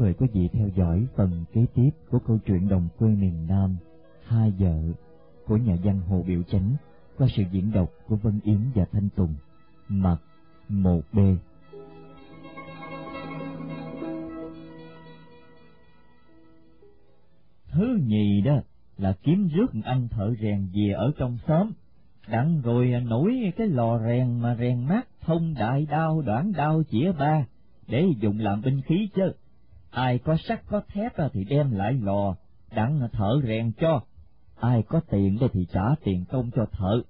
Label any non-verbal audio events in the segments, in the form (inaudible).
mời quý vị theo dõi phần kế tiếp của câu chuyện đồng quê miền Nam Hai vợ của nhà văn Hồ Biểu Chánh qua sự diễn đọc của Vân Yến và Thanh Tùng. Mặt 1B Thứ nhì đó là kiếm rước anh thợ rèn về ở trong xóm, đặng rồi nổi cái lò rèn mà rèn mát thông đại đao đoạn đao chĩa ba, để dùng làm binh khí chứ. Ai có sắt có thép thì đem lại lò, đặng thợ rèn cho. Ai có tiền thì trả tiền công cho thợ.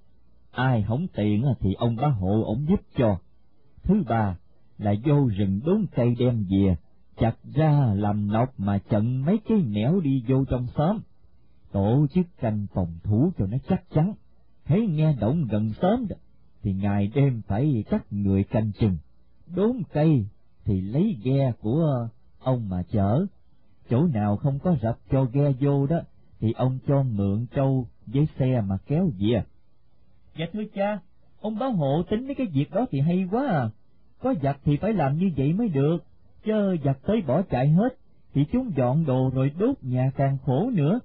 Ai không tiền thì ông bá hộ ổng giúp cho. Thứ ba là vô rừng đốn cây đem về, chặt ra làm nọc mà chận mấy cái nẻo đi vô trong xóm. Tổ chức canh phòng thủ cho nó chắc chắn. Thấy nghe động gần sớm đó, thì ngày đêm phải cắt người canh chừng. Đốn cây thì lấy ghe của ông mà chở. Chỗ nào không có rập cho ghe vô đó, thì ông cho mượn trâu với xe mà kéo về. Dạ thưa cha, ông báo hộ tính mấy cái việc đó thì hay quá à. Có giặc thì phải làm như vậy mới được, chớ giặc tới bỏ chạy hết, thì chúng dọn đồ rồi đốt nhà càng khổ nữa.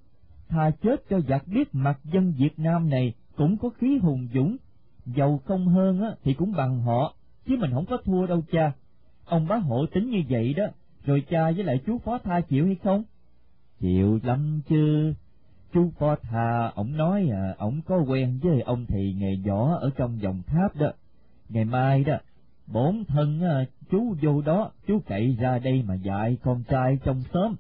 Thà chết cho giặc biết mặt dân Việt Nam này cũng có khí hùng dũng, giàu không hơn á thì cũng bằng họ, chứ mình không có thua đâu cha. Ông bá hộ tính như vậy đó, rồi cha với lại chú phó tha chịu hay không? Chịu lắm chứ. Chú phó tha, ổng nói à, ổng có quen với ông thầy nghề võ ở trong dòng tháp đó. Ngày mai đó, bổn thân à, chú vô đó, chú cậy ra đây mà dạy con trai trong xóm.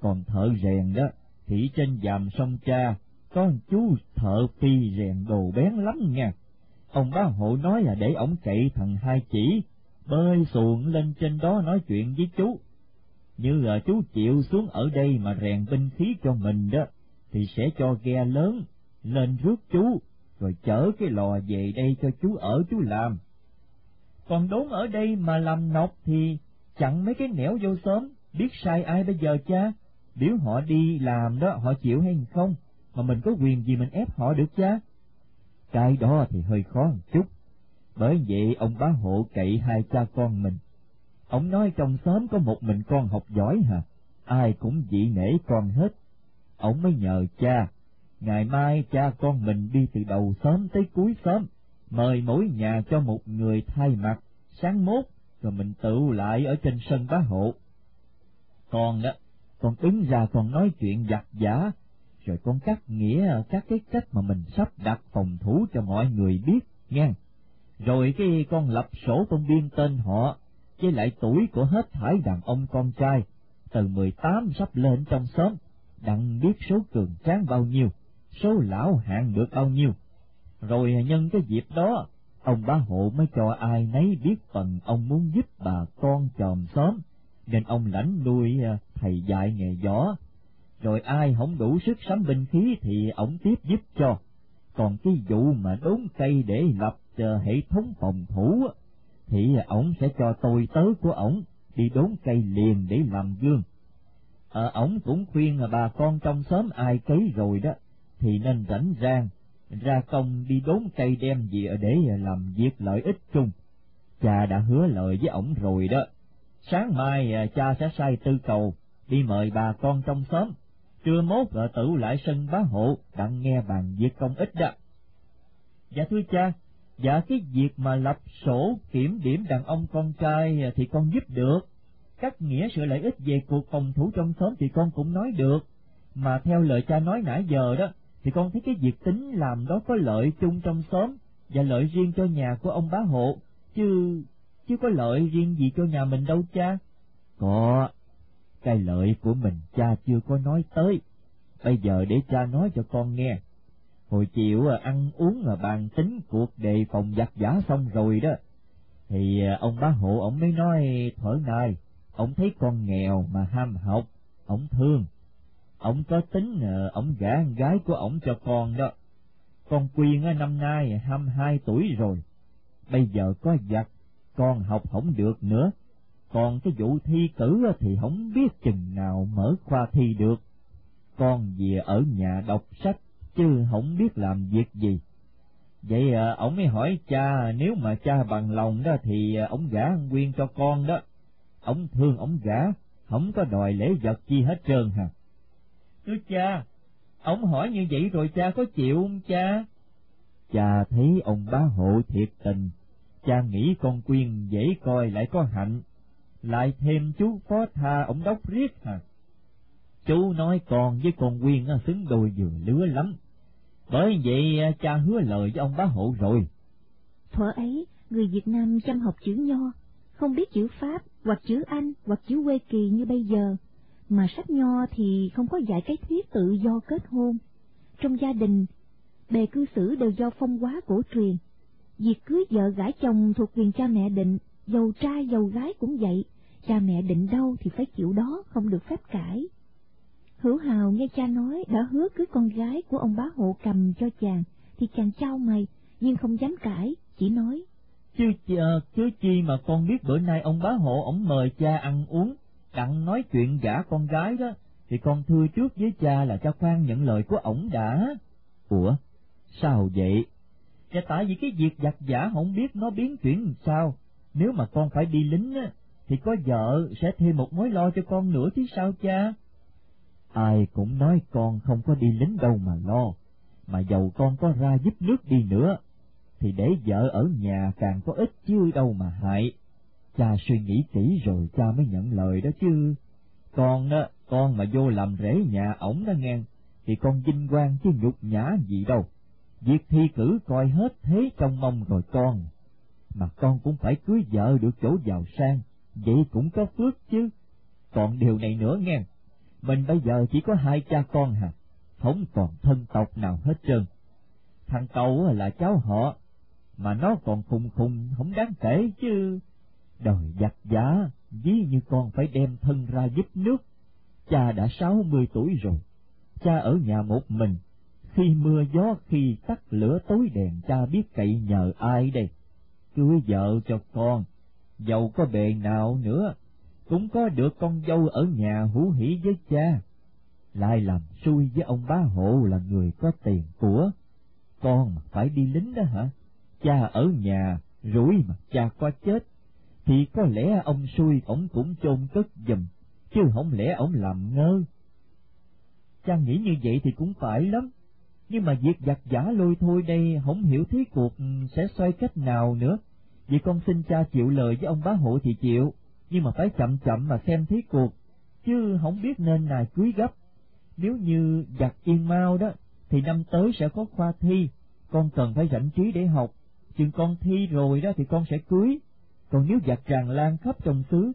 Còn thợ rèn đó, thì trên dàm sông cha, có chú thợ phi rèn đồ bén lắm nha. Ông bá hộ nói là để ổng cậy thằng hai chỉ, bơi xuồng lên trên đó nói chuyện với chú. Như là chú chịu xuống ở đây mà rèn binh khí cho mình đó, thì sẽ cho ghe lớn lên rước chú, rồi chở cái lò về đây cho chú ở chú làm. Còn đốn ở đây mà làm nọc thì chặn mấy cái nẻo vô sớm, biết sai ai bây giờ cha? biểu họ đi làm đó họ chịu hay không, mà mình có quyền gì mình ép họ được cha? Cái đó thì hơi khó một chút, bởi vậy ông bá hộ cậy hai cha con mình. Ông nói trong xóm có một mình con học giỏi hả, ai cũng dị nể con hết. Ông mới nhờ cha, ngày mai cha con mình đi từ đầu xóm tới cuối xóm, mời mỗi nhà cho một người thay mặt, sáng mốt, rồi mình tự lại ở trên sân bá hộ. Con đó, con đứng ra con nói chuyện giặt giả, rồi con cắt nghĩa các cái cách mà mình sắp đặt phòng thủ cho mọi người biết, nghe. Rồi cái con lập sổ con biên tên họ, với lại tuổi của hết thải đàn ông con trai, từ mười tám sắp lên trong xóm, đặng biết số cường tráng bao nhiêu, số lão hạng được bao nhiêu. Rồi nhân cái dịp đó, ông bá hộ mới cho ai nấy biết phần ông muốn giúp bà con chòm xóm, nên ông lãnh nuôi à, thầy dạy nghề gió. Rồi ai không đủ sức sắm binh khí thì ông tiếp giúp cho. Còn cái vụ mà đốn cây để lập à, hệ thống phòng thủ thì ổng sẽ cho tôi tớ của ổng đi đốn cây liền để làm gương. ở ổng cũng khuyên là bà con trong xóm ai cấy rồi đó, thì nên rảnh rang, ra công đi đốn cây đem về để làm việc lợi ích chung. Cha đã hứa lời với ổng rồi đó. Sáng mai à, cha sẽ sai tư cầu, đi mời bà con trong xóm, trưa mốt à, tự lại sân bá hộ, đặng nghe bàn việc công ích đó. Dạ thưa cha, Dạ cái việc mà lập sổ kiểm điểm đàn ông con trai thì con giúp được, các nghĩa sự lợi ích về cuộc phòng thủ trong xóm thì con cũng nói được, mà theo lời cha nói nãy giờ đó, thì con thấy cái việc tính làm đó có lợi chung trong xóm và lợi riêng cho nhà của ông bá hộ, chứ chứ có lợi riêng gì cho nhà mình đâu cha. Có, cái lợi của mình cha chưa có nói tới, bây giờ để cha nói cho con nghe hồi chiều à, ăn uống là bàn tính cuộc đề phòng giặc giả xong rồi đó. Thì à, ông bá hộ ông mới nói, thở này ông thấy con nghèo mà ham học ông thương. Ông có tính à, ông gả con gái của ông cho con đó. Con quyên năm nay hai hai tuổi rồi. Bây giờ có giặc, con học không được nữa. Còn cái vụ thi cử thì không biết chừng nào mở khoa thi được. Con về ở nhà đọc sách chứ không biết làm việc gì. Vậy à, ổng mới hỏi cha nếu mà cha bằng lòng đó thì à, ổng gả Nguyên cho con đó. Ổng thương ổng gả, không có đòi lễ vật chi hết trơn hả? Thưa cha, ông hỏi như vậy rồi cha có chịu không cha? Cha thấy ông bá hộ thiệt tình, cha nghĩ con quyên dễ coi lại có hạnh, lại thêm chú phó tha ông đốc riết hả? Chú nói con với con quyên xứng đôi vừa lứa lắm, bởi vậy à, cha hứa lời với ông bá hộ rồi. Thuở ấy, người Việt Nam chăm học chữ nho, không biết chữ Pháp hoặc chữ Anh hoặc chữ Quê Kỳ như bây giờ, mà sách nho thì không có dạy cái thuyết tự do kết hôn. Trong gia đình, bề cư xử đều do phong hóa cổ truyền. Việc cưới vợ gả chồng thuộc quyền cha mẹ định, giàu trai giàu gái cũng vậy, cha mẹ định đâu thì phải chịu đó, không được phép cãi. Hữu Hào nghe cha nói đã hứa cưới con gái của ông bá hộ cầm cho chàng, thì chàng trao mày, nhưng không dám cãi, chỉ nói. Chứ, ờ, chứ chi mà con biết bữa nay ông bá hộ ổng mời cha ăn uống, đặng nói chuyện gả con gái đó, thì con thưa trước với cha là cha khoan nhận lời của ổng đã. Ủa, sao vậy? Dạ tại vì cái việc giặt giả không biết nó biến chuyển làm sao, nếu mà con phải đi lính á, thì có vợ sẽ thêm một mối lo cho con nữa chứ sao cha? Ai cũng nói con không có đi lính đâu mà lo, mà dầu con có ra giúp nước đi nữa, thì để vợ ở nhà càng có ích chứ đâu mà hại. Cha suy nghĩ kỹ rồi cha mới nhận lời đó chứ. Con đó, con mà vô làm rễ nhà ổng đó nghe, thì con vinh quang chứ nhục nhã gì đâu. Việc thi cử coi hết thế trong mong rồi con. Mà con cũng phải cưới vợ được chỗ giàu sang, vậy cũng có phước chứ. Còn điều này nữa nghe, mình bây giờ chỉ có hai cha con hả, không còn thân tộc nào hết trơn. Thằng cậu là cháu họ, mà nó còn khùng khùng không đáng kể chứ. Đời giặc giả, ví như con phải đem thân ra giúp nước. Cha đã sáu mươi tuổi rồi, cha ở nhà một mình, khi mưa gió khi tắt lửa tối đèn cha biết cậy nhờ ai đây. Cưới vợ cho con, giàu có bề nào nữa, cũng có được con dâu ở nhà hữu hỷ với cha. Lại làm xui với ông bá hộ là người có tiền của. Con mà phải đi lính đó hả? Cha ở nhà, rủi mà cha có chết, thì có lẽ ông xui ổng cũng chôn cất giùm, chứ không lẽ ổng làm ngơ. Cha nghĩ như vậy thì cũng phải lắm, nhưng mà việc giặt giả lôi thôi đây không hiểu thế cuộc sẽ xoay cách nào nữa. Vì con xin cha chịu lời với ông bá hộ thì chịu, nhưng mà phải chậm chậm mà xem thế cuộc, chứ không biết nên nài cưới gấp. Nếu như giặt yên mau đó, thì năm tới sẽ có khoa thi, con cần phải rảnh trí để học, chừng con thi rồi đó thì con sẽ cưới. Còn nếu giặt tràn lan khắp trong xứ,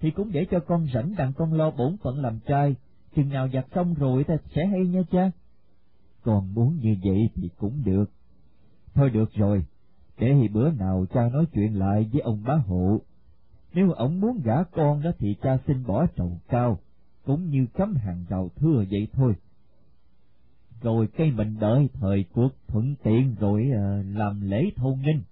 thì cũng để cho con rảnh đặng con lo bổn phận làm trai, chừng nào giặt xong rồi ta sẽ hay nha cha. Còn muốn như vậy thì cũng được. Thôi được rồi, để thì bữa nào cha nói chuyện lại với ông bá hộ. Nếu ông muốn gả con đó thì cha xin bỏ trầu cao, cũng như cấm hàng rào thưa vậy thôi. Rồi cây mình đợi thời cuộc thuận tiện rồi ờ, làm lễ thôn nghinh.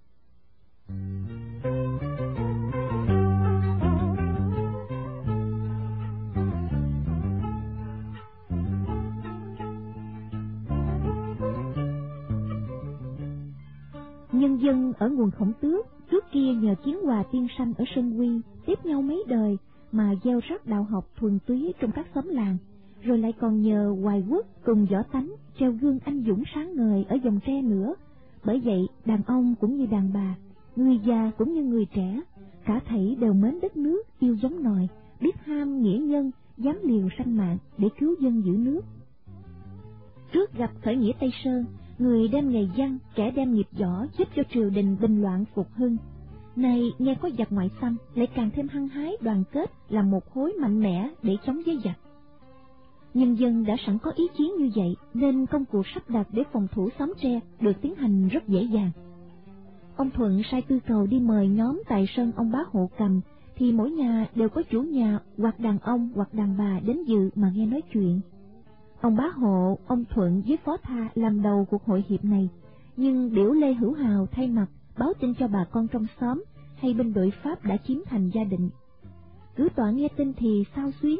Nhân dân ở nguồn khổng tước trước kia nhờ chiến hòa tiên sanh ở Sơn Quy tiếp nhau mấy đời mà gieo rắc đạo học thuần túy trong các xóm làng, rồi lại còn nhờ hoài quốc cùng võ tánh treo gương anh dũng sáng ngời ở dòng tre nữa. Bởi vậy, đàn ông cũng như đàn bà, người già cũng như người trẻ, cả thảy đều mến đất nước, yêu giống nòi, biết ham nghĩa nhân, dám liều sanh mạng để cứu dân giữ nước. Trước gặp khởi nghĩa Tây Sơn, người đem nghề văn, kẻ đem nghiệp võ giúp cho triều đình bình loạn phục hưng. Này nghe có giặc ngoại xâm lại càng thêm hăng hái đoàn kết làm một khối mạnh mẽ để chống với giặc. Nhân dân đã sẵn có ý chí như vậy nên công cuộc sắp đặt để phòng thủ xóm tre được tiến hành rất dễ dàng. Ông Thuận sai tư cầu đi mời nhóm tại sân ông bá hộ cầm thì mỗi nhà đều có chủ nhà hoặc đàn ông hoặc đàn bà đến dự mà nghe nói chuyện. Ông bá hộ, ông Thuận với phó tha làm đầu cuộc hội hiệp này, nhưng biểu Lê Hữu Hào thay mặt báo tin cho bà con trong xóm hay binh đội Pháp đã chiếm thành gia định. Cứ tọa nghe tin thì sao xuyến,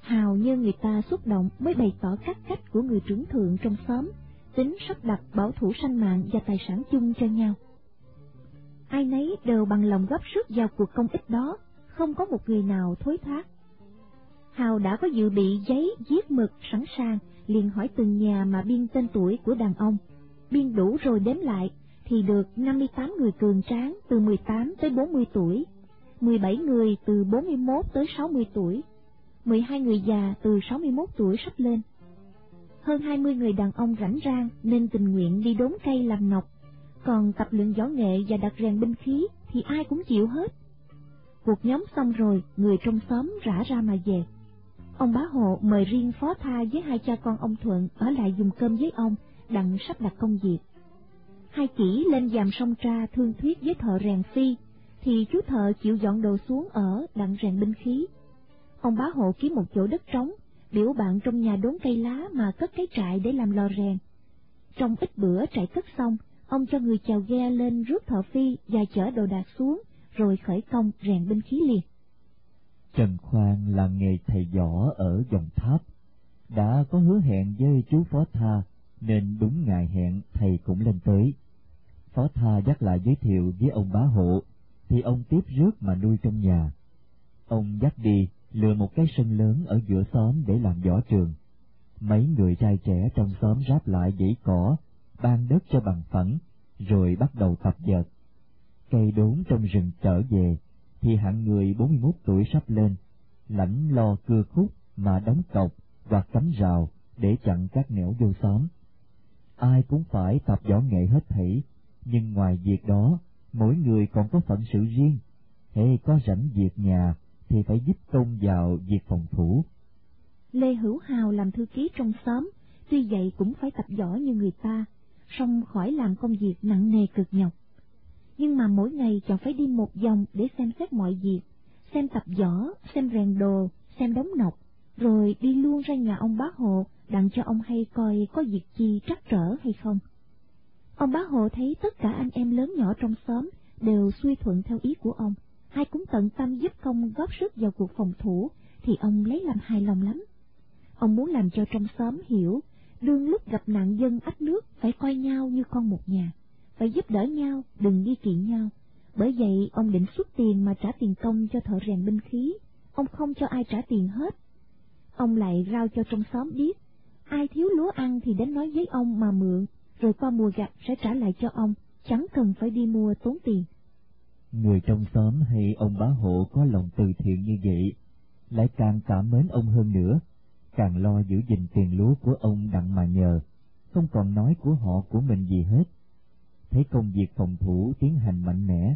Hào như người ta xúc động mới bày tỏ các cách của người trưởng thượng trong xóm, tính sắp đặt bảo thủ sanh mạng và tài sản chung cho nhau. Ai nấy đều bằng lòng góp sức vào cuộc công ích đó, không có một người nào thối thác. Hào đã có dự bị giấy viết mực sẵn sàng, liền hỏi từng nhà mà biên tên tuổi của đàn ông. Biên đủ rồi đếm lại, thì được 58 người cường tráng từ 18 tới 40 tuổi, 17 người từ 41 tới 60 tuổi, 12 người già từ 61 tuổi sắp lên. Hơn 20 người đàn ông rảnh rang nên tình nguyện đi đốn cây làm ngọc, còn tập luyện võ nghệ và đặt rèn binh khí thì ai cũng chịu hết. Cuộc nhóm xong rồi, người trong xóm rã ra mà về. Ông bá hộ mời riêng phó tha với hai cha con ông Thuận ở lại dùng cơm với ông, đặng sắp đặt công việc. Hai chỉ lên dàm sông tra thương thuyết với thợ rèn phi, thì chú thợ chịu dọn đồ xuống ở đặng rèn binh khí. Ông bá hộ kiếm một chỗ đất trống, biểu bạn trong nhà đốn cây lá mà cất cái trại để làm lò rèn. Trong ít bữa trại cất xong, ông cho người chèo ghe lên rước thợ phi và chở đồ đạc xuống, rồi khởi công rèn binh khí liền. Trần Khoan làm nghề thầy võ ở dòng tháp, đã có hứa hẹn với chú Phó Tha, nên đúng ngày hẹn thầy cũng lên tới. Phó Tha dắt lại giới thiệu với ông bá hộ, thì ông tiếp rước mà nuôi trong nhà. Ông dắt đi lừa một cái sân lớn ở giữa xóm để làm võ trường. Mấy người trai trẻ trong xóm ráp lại dãy cỏ, ban đất cho bằng phẳng, rồi bắt đầu tập dợt. Cây đốn trong rừng trở về, thì hạng người 41 tuổi sắp lên, lãnh lo cưa khúc mà đóng cọc hoặc cắm rào để chặn các nẻo vô xóm. Ai cũng phải tập võ nghệ hết thảy, nhưng ngoài việc đó, mỗi người còn có phận sự riêng. Hễ có rảnh việc nhà thì phải giúp công vào việc phòng thủ. Lê Hữu Hào làm thư ký trong xóm, tuy vậy cũng phải tập võ như người ta, song khỏi làm công việc nặng nề cực nhọc. Nhưng mà mỗi ngày chàng phải đi một vòng để xem xét mọi việc, xem tập võ, xem rèn đồ, xem đóng nọc, rồi đi luôn ra nhà ông bá hộ đặng cho ông hay coi có việc chi trắc trở hay không. Ông bá hộ thấy tất cả anh em lớn nhỏ trong xóm đều suy thuận theo ý của ông, ai cũng tận tâm giúp công góp sức vào cuộc phòng thủ, thì ông lấy làm hài lòng lắm. Ông muốn làm cho trong xóm hiểu, đương lúc gặp nạn dân ách nước phải coi nhau như con một nhà, phải giúp đỡ nhau, đừng nghi kỵ nhau. Bởi vậy ông định xuất tiền mà trả tiền công cho thợ rèn binh khí, ông không cho ai trả tiền hết. Ông lại rao cho trong xóm biết, ai thiếu lúa ăn thì đến nói với ông mà mượn, rồi qua mùa gặt sẽ trả lại cho ông, chẳng cần phải đi mua tốn tiền. Người trong xóm hay ông bá hộ có lòng từ thiện như vậy, lại càng cảm mến ông hơn nữa, càng lo giữ gìn tiền lúa của ông đặng mà nhờ, không còn nói của họ của mình gì hết. Thấy công việc phòng thủ tiến hành mạnh mẽ,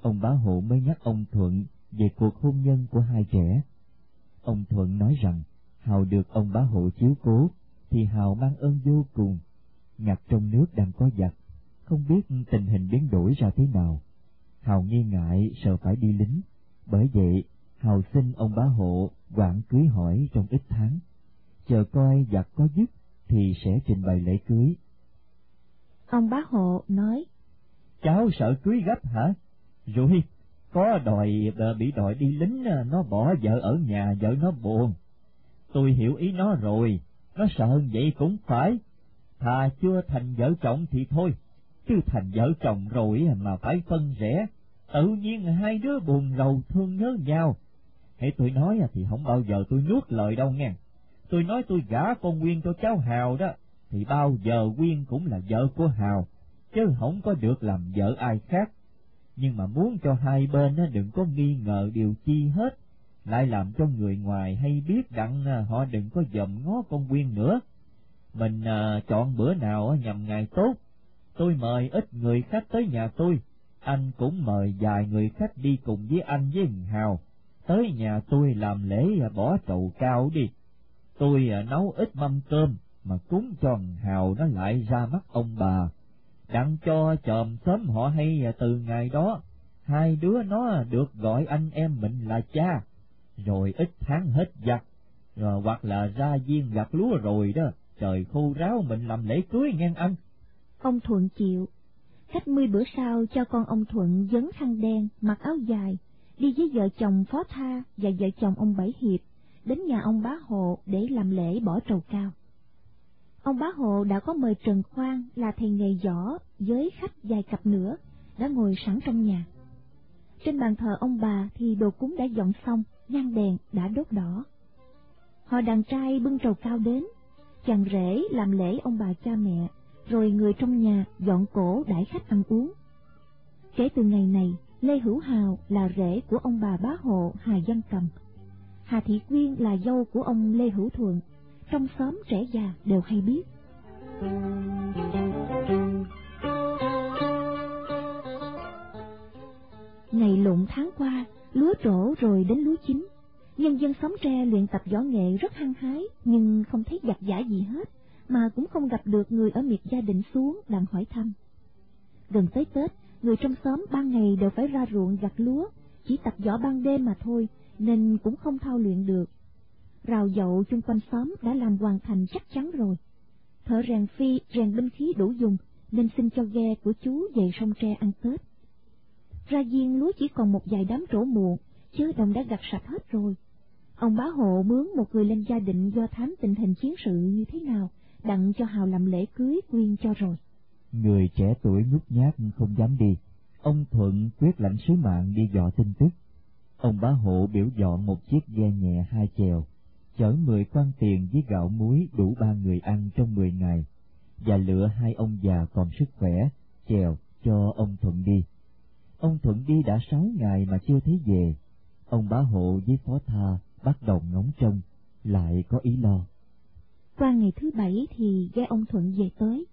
ông bá hộ mới nhắc ông Thuận về cuộc hôn nhân của hai trẻ. Ông Thuận nói rằng, Hào được ông bá hộ chiếu cố, thì Hào mang ơn vô cùng. Ngặt trong nước đang có giặc, không biết tình hình biến đổi ra thế nào. Hào nghi ngại sợ phải đi lính, bởi vậy Hào xin ông bá hộ quản cưới hỏi trong ít tháng. Chờ coi giặc có dứt thì sẽ trình bày lễ cưới. Ông bá hộ nói, Cháu sợ cưới gấp hả? Rồi, có đòi ờ, bị đòi đi lính ờ, nó bỏ vợ ở nhà vợ nó buồn. Tôi hiểu ý nó rồi, nó sợ vậy cũng phải. Thà chưa thành vợ chồng thì thôi, chứ thành vợ chồng rồi mà phải phân rẽ, tự nhiên hai đứa buồn rầu thương nhớ nhau. Hãy tôi nói thì không bao giờ tôi nuốt lời đâu nghe. Tôi nói tôi gả con Nguyên cho cháu Hào đó, thì bao giờ quyên cũng là vợ của Hào, chứ không có được làm vợ ai khác. Nhưng mà muốn cho hai bên đừng có nghi ngờ điều chi hết, lại làm cho người ngoài hay biết đặng à, họ đừng có dòm ngó con Nguyên nữa. Mình à, chọn bữa nào nhằm ngày tốt, tôi mời ít người khách tới nhà tôi, anh cũng mời vài người khách đi cùng với anh với Hào, tới nhà tôi làm lễ à, bỏ trầu cao đi. Tôi à, nấu ít mâm cơm mà cúng cho Hào nó lại ra mắt ông bà, đặng cho chòm sớm họ hay từ ngày đó, hai đứa nó được gọi anh em mình là cha, rồi ít tháng hết giặt, rồi hoặc là ra viên gặt lúa rồi đó, trời khô ráo mình làm lễ cưới ngang anh. Ông Thuận chịu, cách mươi bữa sau cho con ông Thuận dấn khăn đen, mặc áo dài, đi với vợ chồng Phó Tha và vợ chồng ông Bảy Hiệp, đến nhà ông Bá Hộ để làm lễ bỏ trầu cao. Ông Bá Hộ đã có mời Trần Khoan là thầy nghề võ với khách vài cặp nữa, đã ngồi sẵn trong nhà. Trên bàn thờ ông bà thì đồ cúng đã dọn xong, nhang đèn đã đốt đỏ. Họ đàn trai bưng trầu cao đến, chàng rể làm lễ ông bà cha mẹ, rồi người trong nhà dọn cổ đãi khách ăn uống. Kể từ ngày này, Lê Hữu Hào là rể của ông bà bá hộ Hà Văn Cầm. Hà Thị Quyên là dâu của ông Lê Hữu Thuận, trong xóm trẻ già đều hay biết. Ngày lụng tháng qua, lúa trổ rồi đến lúa chín. Nhân dân xóm tre luyện tập võ nghệ rất hăng hái, nhưng không thấy giặt giả gì hết, mà cũng không gặp được người ở miệt gia đình xuống đặng hỏi thăm. Gần tới Tết, người trong xóm ban ngày đều phải ra ruộng gặt lúa, chỉ tập võ ban đêm mà thôi, nên cũng không thao luyện được. Rào dậu chung quanh xóm đã làm hoàn thành chắc chắn rồi. Thợ rèn phi, rèn binh khí đủ dùng, nên xin cho ghe của chú về sông tre ăn Tết. Ra viên lúa chỉ còn một vài đám trổ muộn, chứ đồng đã gặt sạch hết rồi. Ông bá hộ mướn một người lên gia định do thám tình hình chiến sự như thế nào, đặng cho Hào làm lễ cưới quyên cho rồi. Người trẻ tuổi nhút nhát không dám đi, ông Thuận quyết lãnh sứ mạng đi dò tin tức. Ông bá hộ biểu dọn một chiếc ghe nhẹ hai chèo, chở mười quan tiền với gạo muối đủ ba người ăn trong mười ngày, và lựa hai ông già còn sức khỏe, chèo cho ông Thuận đi. Ông Thuận đi đã sáu ngày mà chưa thấy về. Ông bá hộ với phó tha bắt đầu ngóng trông, lại có ý lo. Qua ngày thứ bảy thì ghe ông Thuận về tới.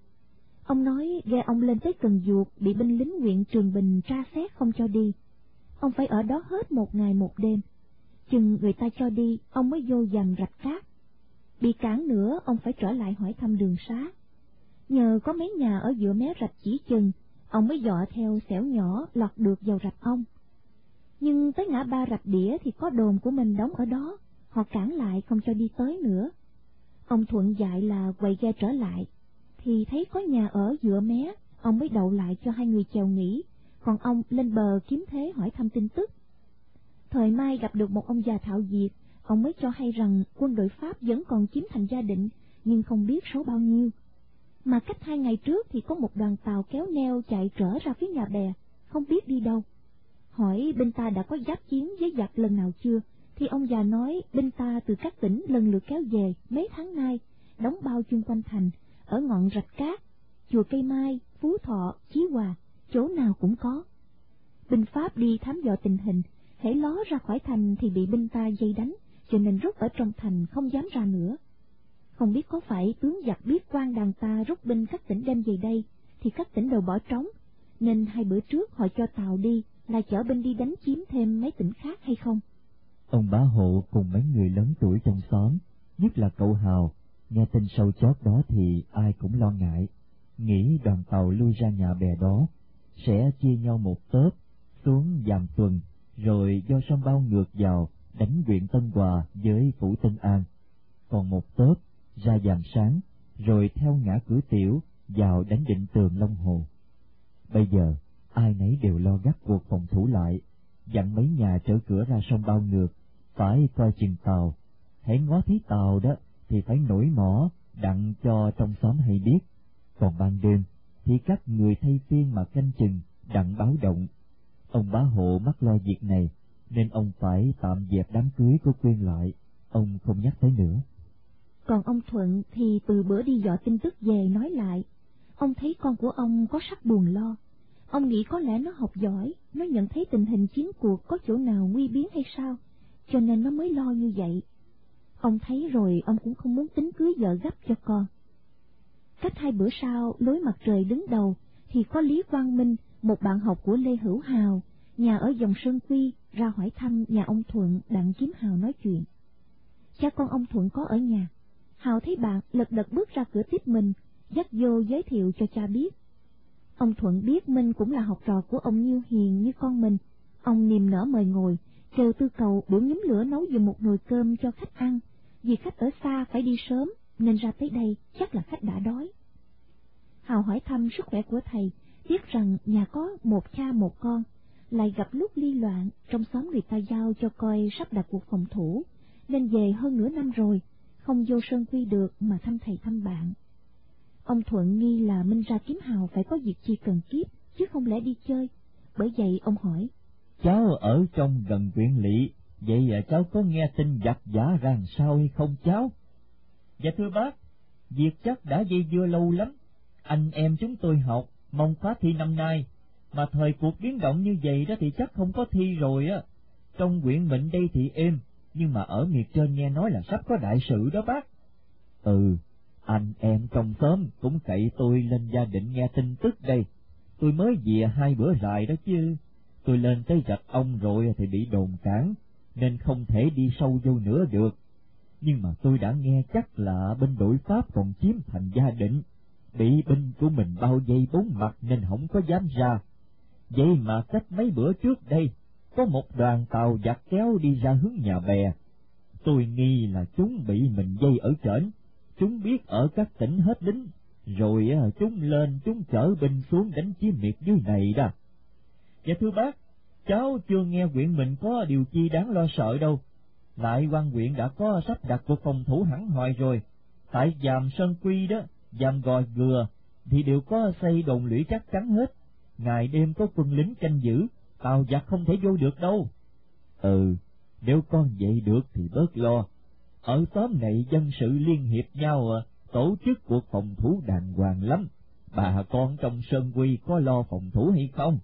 Ông nói ghe ông lên tới Cần Duột bị binh lính huyện Trường Bình tra xét không cho đi. Ông phải ở đó hết một ngày một đêm. Chừng người ta cho đi, ông mới vô dầm rạch cát. Bị cản nữa, ông phải trở lại hỏi thăm đường xá. Nhờ có mấy nhà ở giữa mé rạch chỉ chừng, ông mới dọ theo xẻo nhỏ lọt được vào rạch ông. Nhưng tới ngã ba rạch đĩa thì có đồn của mình đóng ở đó, họ cản lại không cho đi tới nữa. Ông thuận dạy là quay ghe trở lại, thì thấy có nhà ở giữa mé, ông mới đậu lại cho hai người chèo nghỉ, còn ông lên bờ kiếm thế hỏi thăm tin tức. Thời mai gặp được một ông già thạo diệt, ông mới cho hay rằng quân đội Pháp vẫn còn chiếm thành gia định, nhưng không biết số bao nhiêu. Mà cách hai ngày trước thì có một đoàn tàu kéo neo chạy trở ra phía nhà bè, không biết đi đâu. Hỏi bên ta đã có giáp chiến với giặc lần nào chưa, thì ông già nói bên ta từ các tỉnh lần lượt kéo về mấy tháng nay, đóng bao chung quanh thành, ở ngọn rạch cát, chùa Cây Mai, Phú Thọ, Chí Hòa, chỗ nào cũng có. Binh Pháp đi thám dò tình hình, hễ ló ra khỏi thành thì bị binh ta dây đánh, cho nên rút ở trong thành không dám ra nữa. Không biết có phải tướng giặc biết quan đàn ta rút binh các tỉnh đem về đây, thì các tỉnh đều bỏ trống, nên hai bữa trước họ cho tàu đi, là chở binh đi đánh chiếm thêm mấy tỉnh khác hay không? Ông bá hộ cùng mấy người lớn tuổi trong xóm, nhất là cậu Hào, nghe tin sâu chót đó thì ai cũng lo ngại, nghĩ đoàn tàu lui ra nhà bè đó, sẽ chia nhau một tớp, xuống dàm tuần, rồi do sông bao ngược vào, đánh huyện Tân Hòa với Phủ Tân An. Còn một tớp ra dàm sáng, rồi theo ngã cửa tiểu vào đánh định tường Long Hồ. Bây giờ, ai nấy đều lo gắt cuộc phòng thủ lại, dặn mấy nhà trở cửa ra sông bao ngược, phải coi chừng tàu. Hãy ngó thấy tàu đó thì phải nổi mỏ, đặng cho trong xóm hay biết. Còn ban đêm thì các người thay phiên mà canh chừng, đặng báo động. Ông bá hộ mắc lo việc này, nên ông phải tạm dẹp đám cưới của Quyên lại, ông không nhắc tới nữa. Còn ông Thuận thì từ bữa đi dọ tin tức về nói lại, ông thấy con của ông có sắc buồn lo. Ông nghĩ có lẽ nó học giỏi, nó nhận thấy tình hình chiến cuộc có chỗ nào nguy biến hay sao, cho nên nó mới lo như vậy. Ông thấy rồi ông cũng không muốn tính cưới vợ gấp cho con. Cách hai bữa sau, lối mặt trời đứng đầu, thì có Lý Quang Minh, một bạn học của Lê Hữu Hào, nhà ở dòng Sơn Quy, ra hỏi thăm nhà ông Thuận đặng kiếm Hào nói chuyện. Cha con ông Thuận có ở nhà. Hào thấy bạn lật đật bước ra cửa tiếp mình, dắt vô giới thiệu cho cha biết. Ông Thuận biết Minh cũng là học trò của ông Nhiêu Hiền như con mình. Ông niềm nở mời ngồi, kêu tư cầu bữa nhóm lửa nấu dùm một nồi cơm cho khách ăn, vì khách ở xa phải đi sớm, nên ra tới đây chắc là khách đã đói. Hào hỏi thăm sức khỏe của thầy, biết rằng nhà có một cha một con, lại gặp lúc ly loạn, trong xóm người ta giao cho coi sắp đặt cuộc phòng thủ, nên về hơn nửa năm rồi, không vô sơn quy được mà thăm thầy thăm bạn. Ông Thuận nghi là Minh ra kiếm Hào phải có việc chi cần kiếp, chứ không lẽ đi chơi. Bởi vậy ông hỏi. Cháu ở trong gần quyện lỵ, vậy à, cháu có nghe tin giặc giả rằng sao hay không cháu? Dạ thưa bác, việc chắc đã dây dưa lâu lắm, anh em chúng tôi học, mong khóa thi năm nay, mà thời cuộc biến động như vậy đó thì chắc không có thi rồi á. Trong quyện mệnh đây thì êm, nhưng mà ở miệt trên nghe nói là sắp có đại sự đó bác. Ừ, anh em trong xóm cũng cậy tôi lên gia định nghe tin tức đây. Tôi mới về hai bữa dài đó chứ. Tôi lên tới gặp ông rồi thì bị đồn cản, nên không thể đi sâu vô nữa được. Nhưng mà tôi đã nghe chắc là bên đội Pháp còn chiếm thành gia định, bị binh của mình bao vây bốn mặt nên không có dám ra. Vậy mà cách mấy bữa trước đây, có một đoàn tàu giặc kéo đi ra hướng nhà bè. Tôi nghi là chúng bị mình dây ở trển, chúng biết ở các tỉnh hết lính, rồi chúng lên chúng chở binh xuống đánh chiếm miệt dưới này đó. Dạ thưa bác, cháu chưa nghe huyện mình có điều chi đáng lo sợ đâu. Lại quan huyện đã có sắp đặt cuộc phòng thủ hẳn hoài rồi. Tại giàm Sơn Quy đó, giam Gò Gừa, thì đều có xây đồn lũy chắc chắn hết. Ngày đêm có quân lính canh giữ, tàu giặc không thể vô được đâu. Ừ, nếu con vậy được thì bớt lo. Ở xóm này dân sự liên hiệp nhau à, tổ chức cuộc phòng thủ đàng hoàng lắm. Bà con trong Sơn Quy có lo phòng thủ hay không?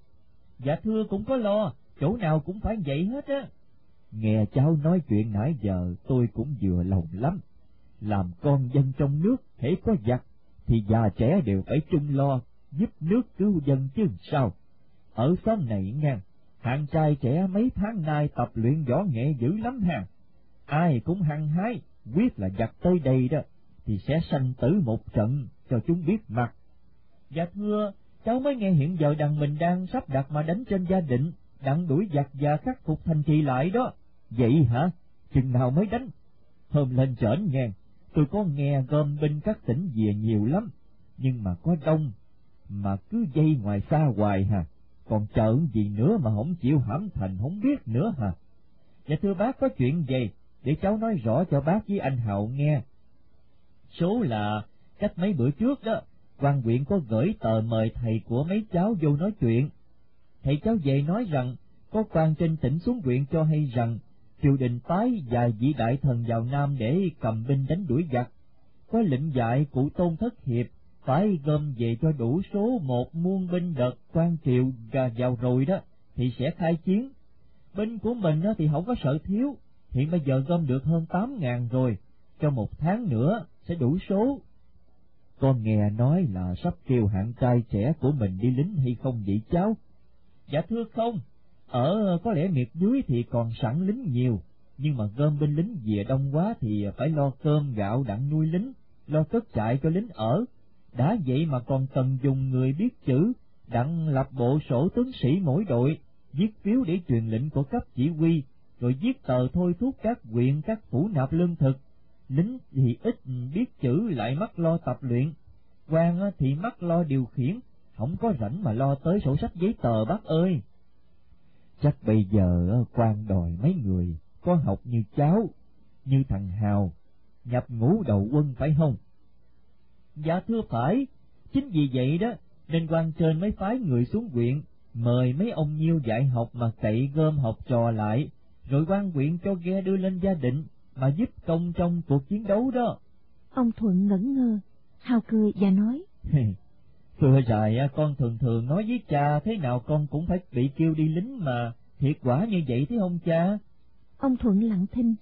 Dạ thưa cũng có lo, chỗ nào cũng phải vậy hết á. Nghe cháu nói chuyện nãy giờ tôi cũng vừa lòng lắm. Làm con dân trong nước, thể có giặc, thì già trẻ đều phải trung lo, giúp nước cứu dân chứ sao. Ở xóm này nghe, hàng trai trẻ mấy tháng nay tập luyện võ nghệ dữ lắm hàng. Ai cũng hăng hái, quyết là giặc tới đây đó, thì sẽ sanh tử một trận cho chúng biết mặt. Dạ thưa, cháu mới nghe hiện giờ đằng mình đang sắp đặt mà đánh trên gia định, đặng đuổi giặc và khắc phục thành trì lại đó. Vậy hả? Chừng nào mới đánh? Hôm lên trển nghe, tôi có nghe gom binh các tỉnh về nhiều lắm, nhưng mà có đông, mà cứ dây ngoài xa hoài hả? Còn chờ gì nữa mà không chịu hãm thành không biết nữa hả? Dạ thưa bác có chuyện gì, để cháu nói rõ cho bác với anh Hậu nghe. Số là cách mấy bữa trước đó, quan huyện có gửi tờ mời thầy của mấy cháu vô nói chuyện. Thầy cháu về nói rằng, có quan trên tỉnh xuống huyện cho hay rằng, triều đình tái và vị đại thần vào Nam để cầm binh đánh đuổi giặc. Có lệnh dạy cụ tôn thất hiệp, phải gom về cho đủ số một muôn binh đợt quan triều gà vào rồi đó, thì sẽ khai chiến. Binh của mình thì không có sợ thiếu, hiện bây giờ gom được hơn tám ngàn rồi, cho một tháng nữa sẽ đủ số. Con nghe nói là sắp kêu hạng trai trẻ của mình đi lính hay không vậy cháu? Dạ thưa không, ở có lẽ miệt dưới thì còn sẵn lính nhiều, nhưng mà gom binh lính về đông quá thì phải lo cơm gạo đặng nuôi lính, lo cất trại cho lính ở. Đã vậy mà còn cần dùng người biết chữ, đặng lập bộ sổ tướng sĩ mỗi đội, viết phiếu để truyền lệnh của cấp chỉ huy, rồi viết tờ thôi thúc các huyện các phủ nạp lương thực. Lính thì ít biết chữ lại mắc lo tập luyện, quan thì mắc lo điều khiển, không có rảnh mà lo tới sổ sách giấy tờ bác ơi. Chắc bây giờ quan đòi mấy người có học như cháu, như thằng Hào, nhập ngũ đầu quân phải không? Dạ thưa phải, chính vì vậy đó, nên quan trên mới phái người xuống huyện, mời mấy ông nhiêu dạy học mà cậy gom học trò lại, rồi quan huyện cho ghe đưa lên gia định, mà giúp công trong cuộc chiến đấu đó. Ông Thuận ngẩn ngơ, Hào cười và nói. (laughs) Vừa rồi con thường thường nói với cha thế nào con cũng phải bị kêu đi lính mà, thiệt quả như vậy thế không cha? Ông Thuận lặng thinh,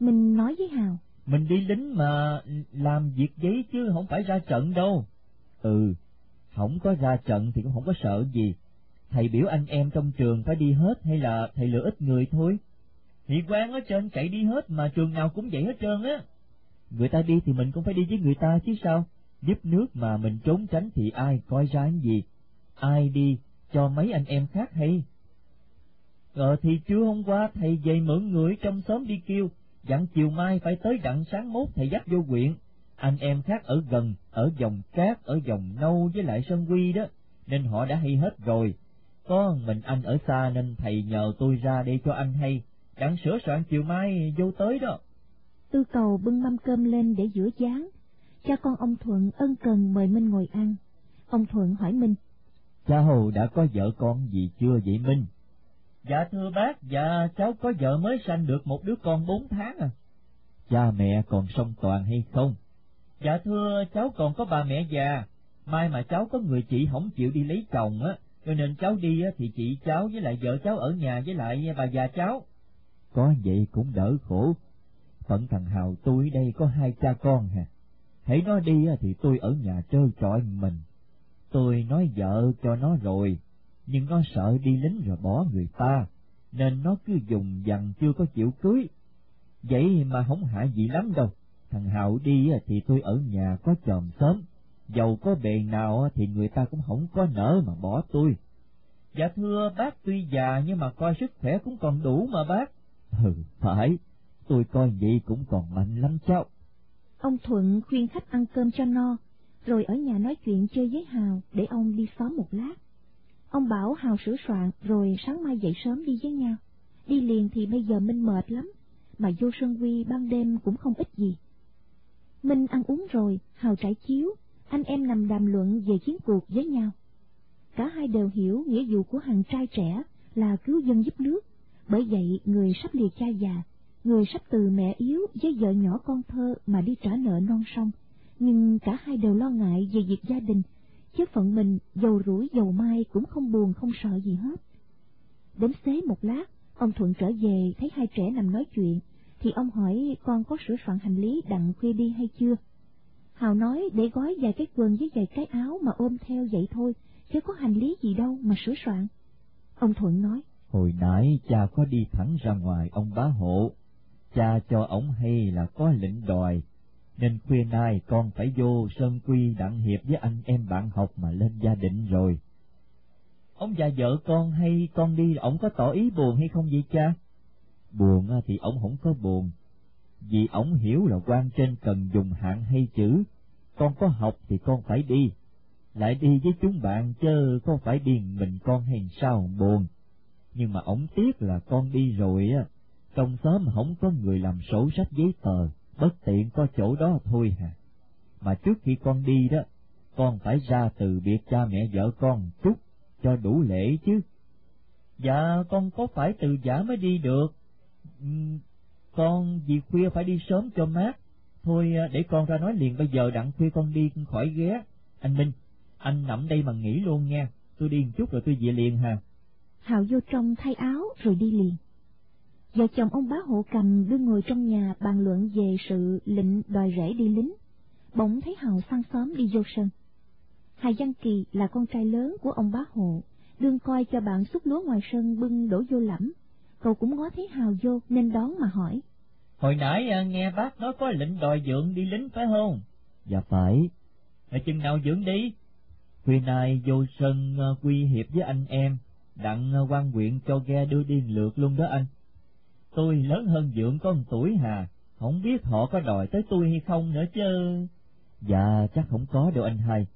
mình nói với Hào. Mình đi lính mà làm việc giấy chứ không phải ra trận đâu. Ừ, không có ra trận thì cũng không có sợ gì. Thầy biểu anh em trong trường phải đi hết hay là thầy lựa ít người thôi? Thì quan ở trên chạy đi hết mà trường nào cũng vậy hết trơn á. Người ta đi thì mình cũng phải đi với người ta chứ sao? Giúp nước mà mình trốn tránh thì ai coi ra cái gì? Ai đi cho mấy anh em khác hay? Ờ thì trưa hôm qua thầy về mượn người trong xóm đi kêu, dặn chiều mai phải tới đặng sáng mốt thầy dắt vô quyện. Anh em khác ở gần, ở dòng cát, ở dòng nâu với lại sơn quy đó, nên họ đã hay hết rồi. Có mình anh ở xa nên thầy nhờ tôi ra đây cho anh hay, đặng sửa soạn chiều mai vô tới đó. Tư cầu bưng mâm cơm lên để rửa chán. Cha con ông Thuận ân cần mời Minh ngồi ăn. Ông Thuận hỏi Minh. Cha Hồ đã có vợ con gì chưa vậy Minh? Dạ thưa bác, dạ cháu có vợ mới sanh được một đứa con bốn tháng à. Cha mẹ còn song toàn hay không? Dạ thưa, cháu còn có bà mẹ già, mai mà cháu có người chị không chịu đi lấy chồng á, cho nên cháu đi á thì chị cháu với lại vợ cháu ở nhà với lại bà già cháu. Có vậy cũng đỡ khổ. Phận thằng Hào tôi đây có hai cha con hà. Hãy nó đi thì tôi ở nhà trơ trọi mình. Tôi nói vợ cho nó rồi, nhưng nó sợ đi lính rồi bỏ người ta, nên nó cứ dùng dằn chưa có chịu cưới. Vậy mà không hại gì lắm đâu, thằng Hạo đi thì tôi ở nhà có chòm sớm, dầu có bề nào thì người ta cũng không có nỡ mà bỏ tôi. Dạ thưa bác tuy già nhưng mà coi sức khỏe cũng còn đủ mà bác. Ừ, phải, tôi coi vậy cũng còn mạnh lắm cháu. Ông Thuận khuyên khách ăn cơm cho no, rồi ở nhà nói chuyện chơi với Hào để ông đi xóm một lát. Ông bảo Hào sửa soạn rồi sáng mai dậy sớm đi với nhau. Đi liền thì bây giờ Minh mệt lắm, mà vô Sơn Quy ban đêm cũng không ít gì. Minh ăn uống rồi, Hào trải chiếu, anh em nằm đàm luận về chiến cuộc với nhau. Cả hai đều hiểu nghĩa vụ của hàng trai trẻ là cứu dân giúp nước, bởi vậy người sắp lìa cha già, người sắp từ mẹ yếu với vợ nhỏ con thơ mà đi trả nợ non sông, nhưng cả hai đều lo ngại về việc gia đình chứ phận mình dầu rủi dầu mai cũng không buồn không sợ gì hết. Đến xế một lát, ông Thuận trở về thấy hai trẻ nằm nói chuyện, thì ông hỏi con có sửa soạn hành lý đặng khuya đi hay chưa. Hào nói để gói vài cái quần với vài cái áo mà ôm theo vậy thôi, chứ có hành lý gì đâu mà sửa soạn. Ông Thuận nói, Hồi nãy cha có đi thẳng ra ngoài ông bá hộ, cha cho ổng hay là có lệnh đòi nên khuya nay con phải vô sơn quy đặng hiệp với anh em bạn học mà lên gia định rồi. Ông già vợ con hay con đi ổng có tỏ ý buồn hay không vậy cha? Buồn thì ổng không có buồn, vì ổng hiểu là quan trên cần dùng hạng hay chữ, con có học thì con phải đi, lại đi với chúng bạn chớ con phải đi mình con hay sao buồn. Nhưng mà ổng tiếc là con đi rồi á, trong xóm không có người làm sổ sách giấy tờ, bất tiện có chỗ đó thôi hả. Mà trước khi con đi đó, con phải ra từ biệt cha mẹ vợ con chút, cho đủ lễ chứ. Dạ, con có phải từ giả mới đi được. Ừ, con vì khuya phải đi sớm cho mát. Thôi à, để con ra nói liền bây giờ đặng khuya con đi khỏi ghé. Anh Minh, anh nằm đây mà nghỉ luôn nha, tôi đi một chút rồi tôi về liền hà. Hào vô trong thay áo rồi đi liền. Vợ chồng ông bá hộ cầm đưa ngồi trong nhà bàn luận về sự lệnh đòi rễ đi lính. Bỗng thấy Hào sang xóm đi vô sân. Hà Văn Kỳ là con trai lớn của ông bá hộ, đương coi cho bạn xúc lúa ngoài sân bưng đổ vô lẫm. Cậu cũng ngó thấy Hào vô nên đón mà hỏi. Hồi nãy à, nghe bác nói có lệnh đòi dượng đi lính phải không? Dạ phải. Ở chừng nào dượng đi? Khuya nay vô sân à, quy hiệp với anh em, đặng à, quan quyện cho ghe đưa đi lượt luôn đó anh. Tôi lớn hơn dượng con tuổi hà, không biết họ có đòi tới tôi hay không nữa chứ. Dạ, chắc không có đâu anh hai.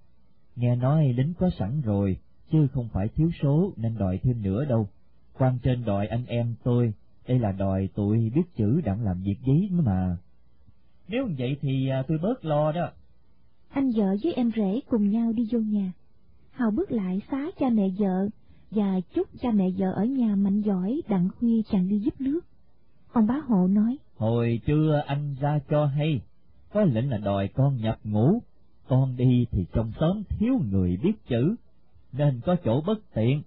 Nghe nói lính có sẵn rồi, chứ không phải thiếu số nên đòi thêm nữa đâu. Quan trên đòi anh em tôi, đây là đòi tụi biết chữ đặng làm việc giấy mới mà. Nếu vậy thì à, tôi bớt lo đó. Anh vợ với em rể cùng nhau đi vô nhà. Hào bước lại xá cha mẹ vợ và chúc cha mẹ vợ ở nhà mạnh giỏi đặng khuya chàng đi giúp nước. Ông bá hộ nói, Hồi trưa anh ra cho hay, có lệnh là đòi con nhập ngũ, con đi thì trong xóm thiếu người biết chữ, nên có chỗ bất tiện,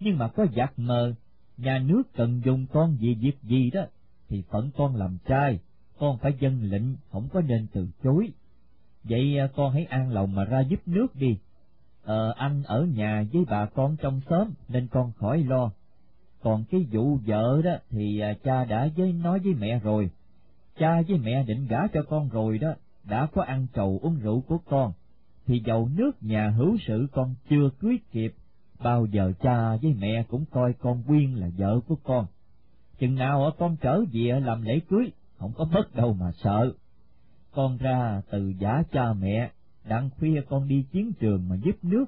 nhưng mà có giặc mờ, nhà nước cần dùng con vì việc gì đó, thì phận con làm trai, con phải dân lệnh, không có nên từ chối. Vậy à, con hãy an lòng mà ra giúp nước đi. Ờ, anh ở nhà với bà con trong xóm nên con khỏi lo, còn cái vụ vợ đó thì à, cha đã với nói với mẹ rồi. Cha với mẹ định gả cho con rồi đó, đã có ăn trầu uống rượu của con, thì dầu nước nhà hữu sự con chưa cưới kịp, bao giờ cha với mẹ cũng coi con Quyên là vợ của con. Chừng nào con trở về làm lễ cưới, không có mất đâu mà sợ. Con ra từ giả cha mẹ, đặng khuya con đi chiến trường mà giúp nước,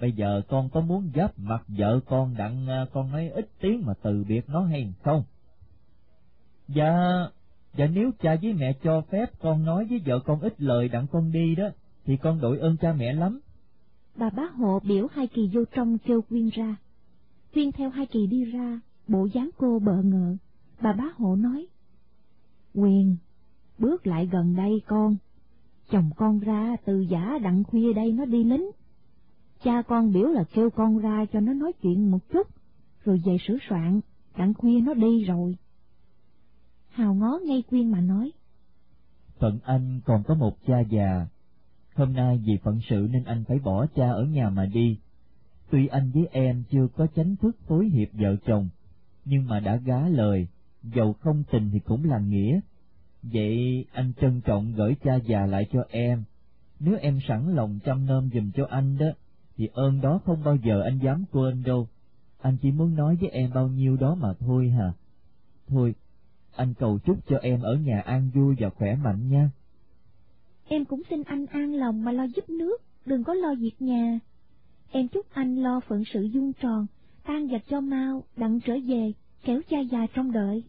Bây giờ con có muốn giáp mặt vợ con đặng à, con nói ít tiếng mà từ biệt nó hay không? Dạ, dạ nếu cha với mẹ cho phép con nói với vợ con ít lời đặng con đi đó, thì con đội ơn cha mẹ lắm. Bà bá hộ biểu hai kỳ vô trong kêu quyên ra. Quyên theo hai kỳ đi ra, bộ dáng cô bợ ngợ. Bà bá hộ nói, Quyên bước lại gần đây con. Chồng con ra từ giả đặng khuya đây nó đi lính. Cha con biểu là kêu con ra cho nó nói chuyện một chút, rồi về sửa soạn, đặng khuya nó đi rồi. Hào ngó ngay Quyên mà nói. Phận anh còn có một cha già. Hôm nay vì phận sự nên anh phải bỏ cha ở nhà mà đi. Tuy anh với em chưa có chánh thức phối hiệp vợ chồng, nhưng mà đã gá lời, dầu không tình thì cũng là nghĩa. Vậy anh trân trọng gửi cha già lại cho em. Nếu em sẵn lòng chăm nom dùm cho anh đó, thì ơn đó không bao giờ anh dám quên đâu. Anh chỉ muốn nói với em bao nhiêu đó mà thôi hả. Thôi, anh cầu chúc cho em ở nhà an vui và khỏe mạnh nha. Em cũng xin anh an lòng mà lo giúp nước, đừng có lo việc nhà. Em chúc anh lo phận sự dung tròn, tan gạch cho mau, đặng trở về, kéo cha già trong đợi.